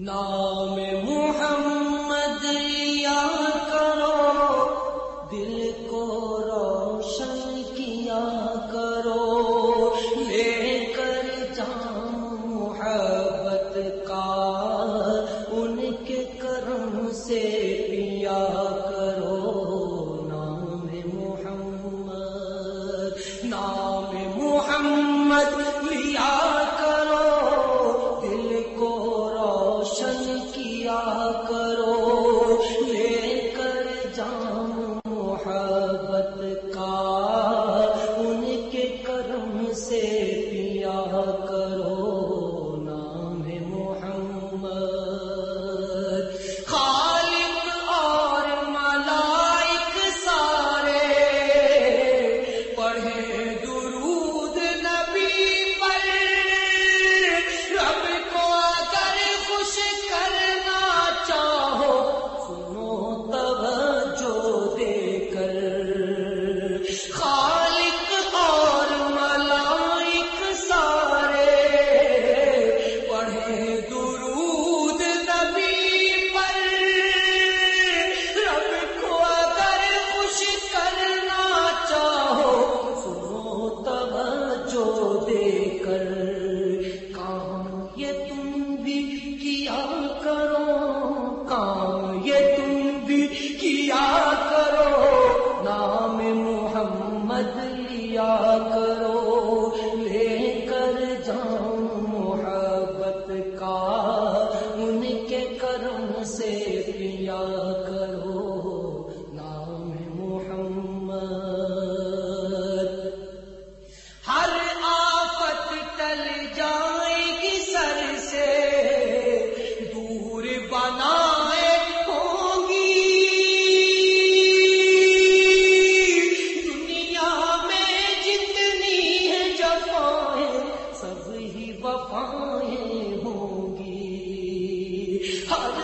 نام محمد یا کرو، دل کو روشن کیا کرو۔ لے کر جام محبت کا، ان کے کرم سے پیا کرو۔ نام محمد نام محمد کرو نام محمد۔ ہر آفت تل جائے گی سر سے، دور بنائے ہوگی۔ دنیا میں جتنی ہے سب ہی ہوگی ہر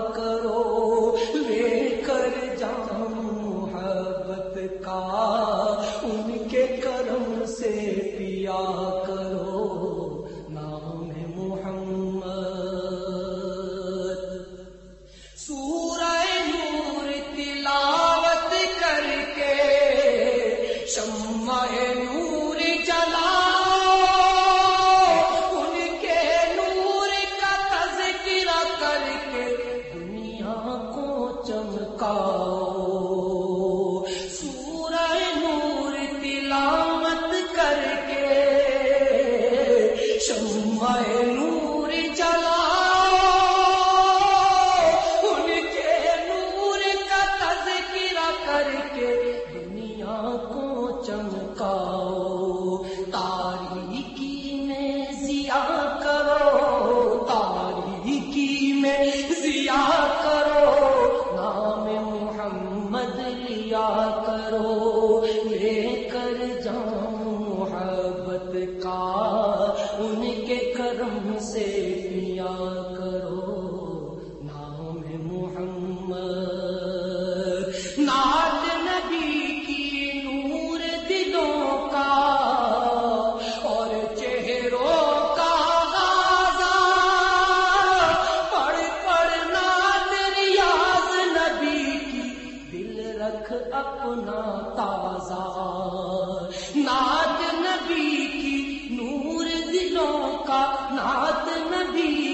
کا چمکاؤ نور کر کے نور ان کے نور کا کر کے کو چمکاؤ۔ رکھ اپنا تازہ۔ ناد نبی کی نور دلوں کا ناد نبی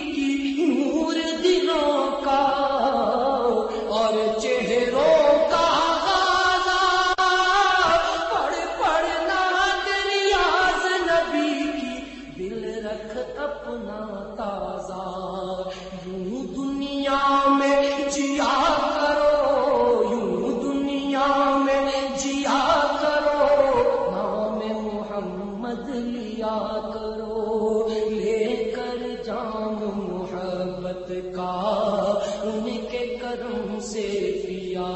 صدقہ ان کے کرم سے پیا